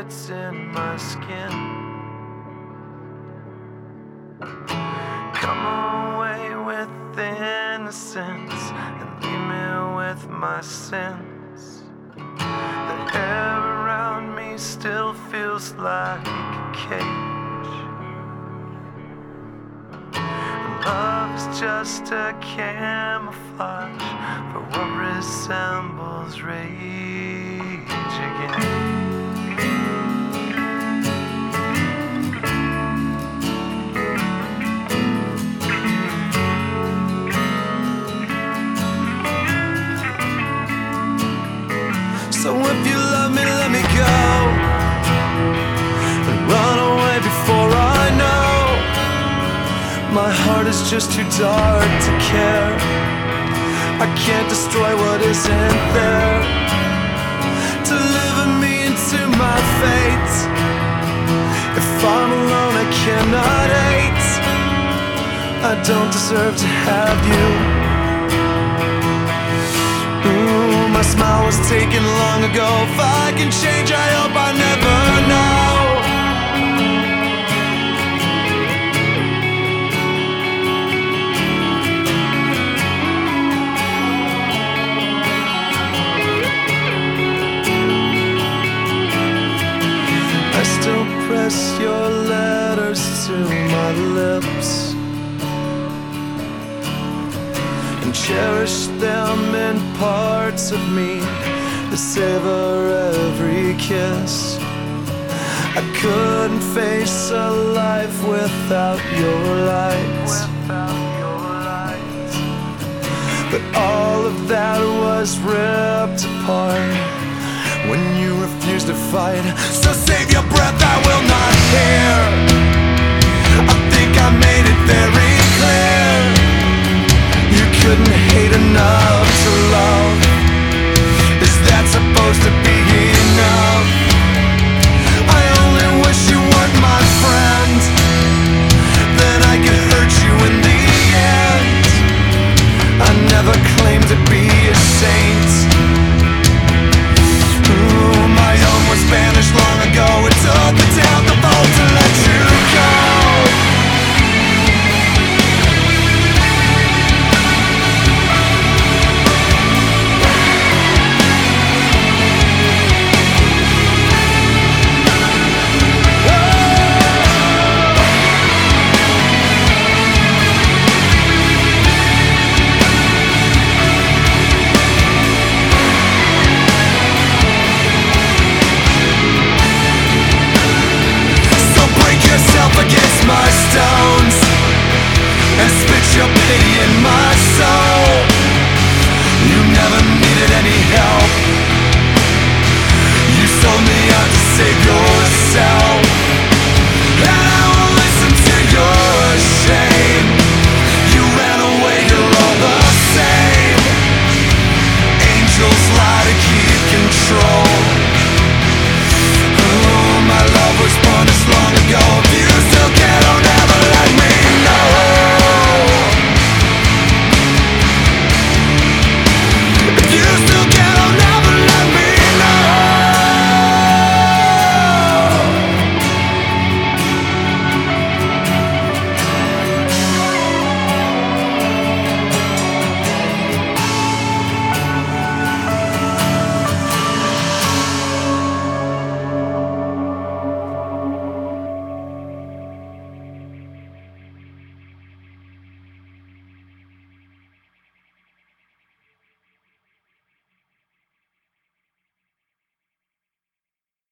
words in my skin. Come away with innocence and leave me with my sins. The air around me still feels like a cage. Is just a camouflage for what resembles rage again. My heart is just too dark to care. I can't destroy what isn't there. Deliver me into my fate. If I'm alone, I cannot hate. I don't deserve to have you. Ooh, my smile was taken long ago. If I can change, I hope I never I still press your letters to my lips and cherish them in parts of me that savor every kiss. I couldn't face a life without your light. But all of that was ripped apart you to fight. So save your breath, I will not hear. I think I made it